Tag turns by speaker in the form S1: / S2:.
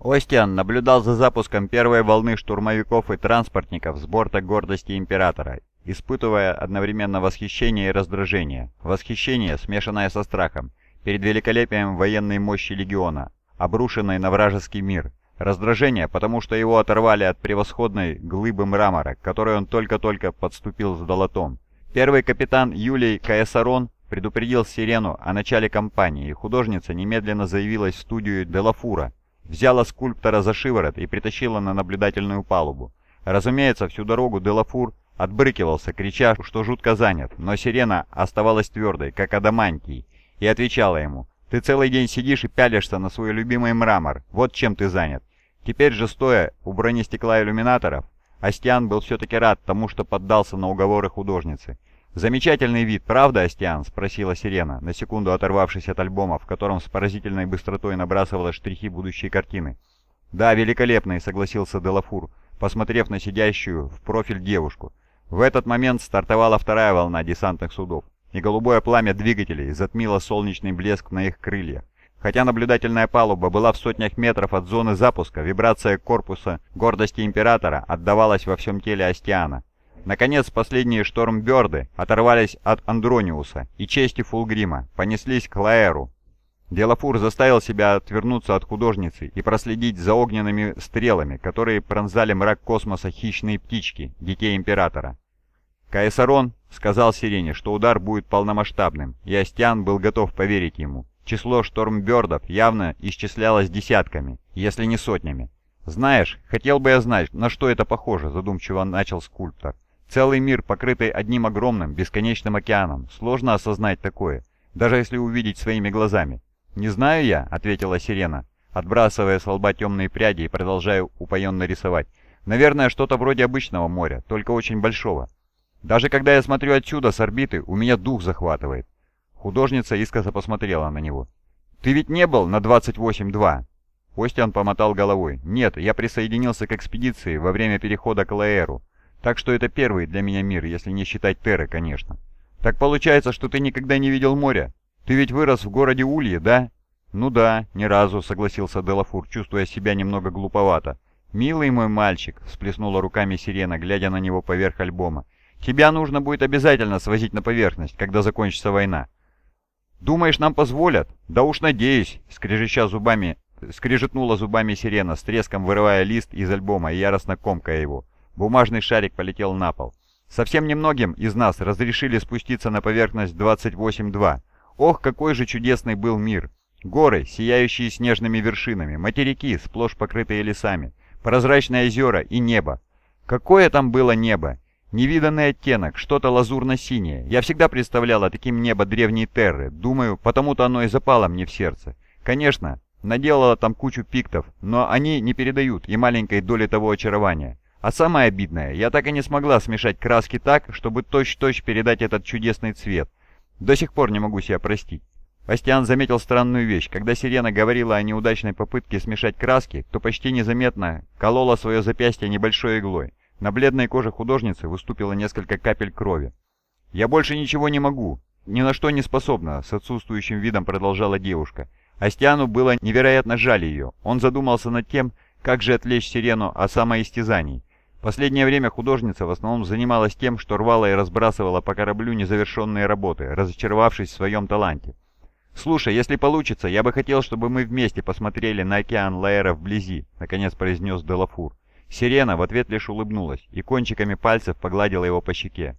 S1: Остиан наблюдал за запуском первой волны штурмовиков и транспортников с борта гордости Императора, испытывая одновременно восхищение и раздражение. Восхищение, смешанное со страхом, перед великолепием военной мощи Легиона, обрушенной на вражеский мир. Раздражение, потому что его оторвали от превосходной глыбы мрамора, к которой он только-только подступил с долотом. Первый капитан Юлий Каесарон предупредил Сирену о начале кампании, и художница немедленно заявилась в студию Делафура, взяла скульптора за шиворот и притащила на наблюдательную палубу. Разумеется, всю дорогу Делафур отбрыкивался, крича, что жутко занят, но Сирена оставалась твердой, как адамантий, и отвечала ему, «Ты целый день сидишь и пялишься на свой любимый мрамор, вот чем ты занят». Теперь же, стоя у бронестекла иллюминаторов, Астиан был все-таки рад тому, что поддался на уговоры художницы. «Замечательный вид, правда, Астиан?» — спросила Сирена, на секунду оторвавшись от альбома, в котором с поразительной быстротой набрасывала штрихи будущей картины. «Да, великолепный», — согласился Делафур, посмотрев на сидящую в профиль девушку. В этот момент стартовала вторая волна десантных судов, и голубое пламя двигателей затмило солнечный блеск на их крыльях. Хотя наблюдательная палуба была в сотнях метров от зоны запуска, вибрация корпуса гордости Императора отдавалась во всем теле Астиана. Наконец, последние штормберды оторвались от Андрониуса и чести Фулгрима, понеслись к Лаэру. Делафур заставил себя отвернуться от художницы и проследить за огненными стрелами, которые пронзали мрак космоса хищные птички, детей Императора. Каесарон сказал Сирене, что удар будет полномасштабным, и Астиан был готов поверить ему. Число штормбердов явно исчислялось десятками, если не сотнями. «Знаешь, хотел бы я знать, на что это похоже», — задумчиво начал скульптор. «Целый мир, покрытый одним огромным, бесконечным океаном. Сложно осознать такое, даже если увидеть своими глазами». «Не знаю я», — ответила Сирена, отбрасывая с лба темные пряди и продолжая упоенно рисовать. «Наверное, что-то вроде обычного моря, только очень большого. Даже когда я смотрю отсюда, с орбиты, у меня дух захватывает. Художница искоса посмотрела на него. «Ты ведь не был на 28-2?» Костян помотал головой. «Нет, я присоединился к экспедиции во время перехода к Лаэру. Так что это первый для меня мир, если не считать Терры, конечно. Так получается, что ты никогда не видел моря? Ты ведь вырос в городе Улье, да?» «Ну да, ни разу», — согласился Делафур, чувствуя себя немного глуповато. «Милый мой мальчик», — всплеснула руками Сирена, глядя на него поверх альбома. «Тебя нужно будет обязательно свозить на поверхность, когда закончится война. «Думаешь, нам позволят?» «Да уж надеюсь!» — скрежеща зубами, скрежетнула зубами сирена, с треском вырывая лист из альбома и яростно комкая его. Бумажный шарик полетел на пол. Совсем немногим из нас разрешили спуститься на поверхность 28.2. Ох, какой же чудесный был мир! Горы, сияющие снежными вершинами, материки, сплошь покрытые лесами, прозрачные озера и небо. Какое там было небо! Невиданный оттенок, что-то лазурно-синее. Я всегда представляла таким небо древней Терры. Думаю, потому-то оно и запало мне в сердце. Конечно, наделала там кучу пиктов, но они не передают и маленькой доли того очарования. А самое обидное, я так и не смогла смешать краски так, чтобы точь-точь передать этот чудесный цвет. До сих пор не могу себя простить. Бастиан заметил странную вещь. Когда Сирена говорила о неудачной попытке смешать краски, то почти незаметно колола свое запястье небольшой иглой. На бледной коже художницы выступило несколько капель крови. «Я больше ничего не могу, ни на что не способна», — с отсутствующим видом продолжала девушка. Астиану было невероятно жаль ее. Он задумался над тем, как же отвлечь Сирену о самоистязании. Последнее время художница в основном занималась тем, что рвала и разбрасывала по кораблю незавершенные работы, разочаровавшись в своем таланте. «Слушай, если получится, я бы хотел, чтобы мы вместе посмотрели на океан Лаэра вблизи», — наконец произнес Делафур. Сирена в ответ лишь улыбнулась и кончиками пальцев погладила его по щеке.